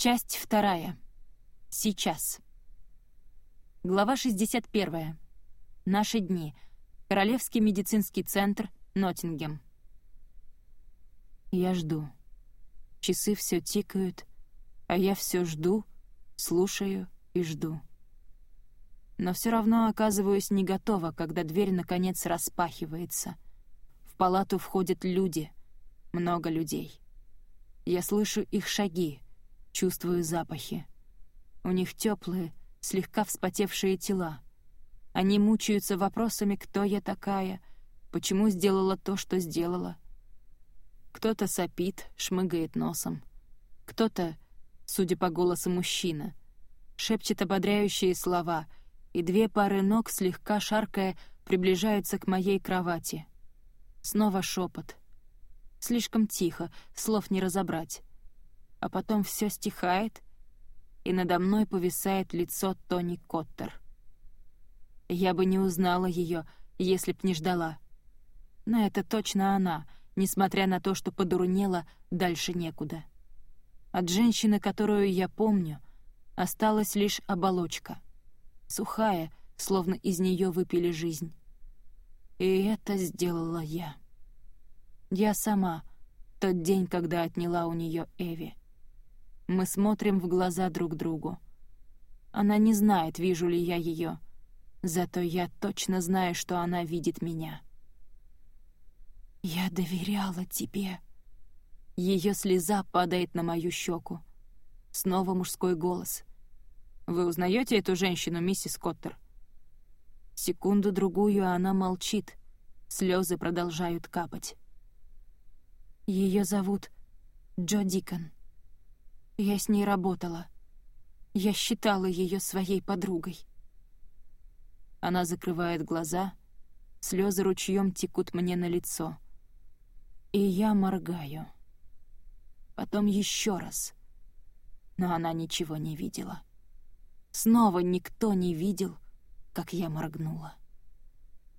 Часть вторая. Сейчас. Глава 61. Наши дни. Королевский медицинский центр, Ноттингем. Я жду. Часы все тикают, а я все жду, слушаю и жду. Но все равно оказываюсь не готова, когда дверь наконец распахивается. В палату входят люди, много людей. Я слышу их шаги, чувствую запахи. У них теплые, слегка вспотевшие тела. Они мучаются вопросами, кто я такая, почему сделала то, что сделала. Кто-то сопит, шмыгает носом. Кто-то, судя по голосу мужчина, шепчет ободряющие слова, и две пары ног, слегка шаркая, приближаются к моей кровати. Снова шепот. Слишком тихо, слов не разобрать а потом все стихает, и надо мной повисает лицо Тони Коттер. Я бы не узнала ее, если б не ждала. Но это точно она, несмотря на то, что подурнела, дальше некуда. От женщины, которую я помню, осталась лишь оболочка. Сухая, словно из нее выпили жизнь. И это сделала я. Я сама, тот день, когда отняла у нее Эви. Мы смотрим в глаза друг другу. Она не знает, вижу ли я ее. Зато я точно знаю, что она видит меня. «Я доверяла тебе». Ее слеза падает на мою щеку. Снова мужской голос. «Вы узнаете эту женщину, миссис Коттер?» Секунду-другую она молчит. Слезы продолжают капать. Ее зовут Джо Дикон. Я с ней работала. Я считала ее своей подругой. Она закрывает глаза, слезы ручьем текут мне на лицо. И я моргаю. Потом еще раз. Но она ничего не видела. Снова никто не видел, как я моргнула.